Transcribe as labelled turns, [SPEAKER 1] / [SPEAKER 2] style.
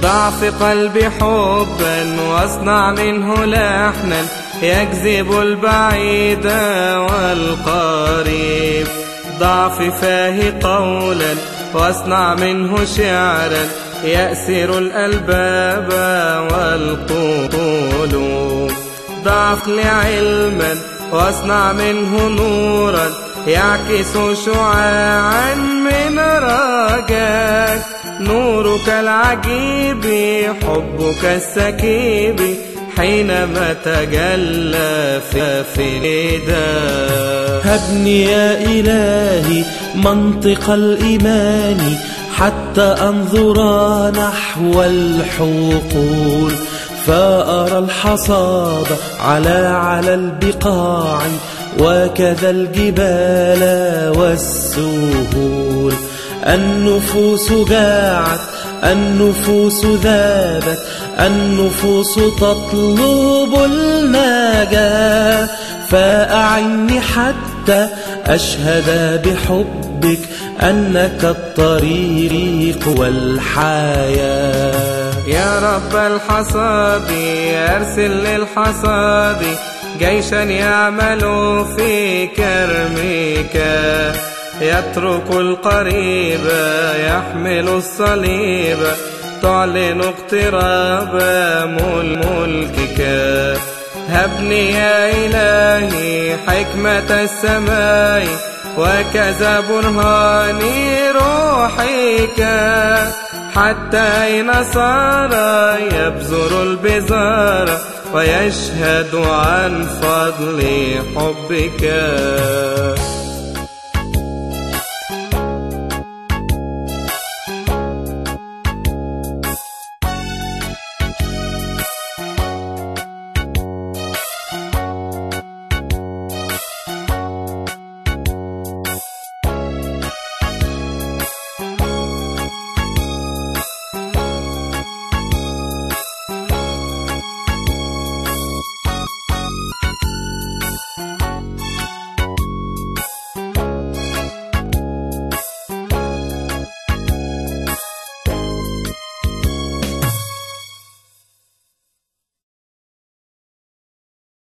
[SPEAKER 1] ضعف قلبي حبا واصنع منه لحنا يجذب البعيد والقريب. ضعف فاه قولا واصنع منه شعرا يأسر الألباب والقلوب. ضعف لعلما واصنع منه نورا يعكس شعاعا من رجاك نورك العجيب حبك السكيب حينما تجلى في نداء
[SPEAKER 2] هبني يا إلهي منطق الإيمان حتى أنظر نحو الحقول. فأرى الحصاد على على البقاع وكذا الجبال والسهول. النفوس جاعت النفوس ذابت النفوس تطلب النجاة فأعني حتى أشهد بحبك أنك الطريق والحياة.
[SPEAKER 1] يا رب الحصاد أرسل للحصاد جيشا يعمل في كرمك. يترك القريب يحمل الصليب. تعلن اقتراب ملكك. هبني يا إلهي حكمة السماء وكذا برهان روحك. حتى أين صار يبذر البزار ويشهد عن فضل حبك.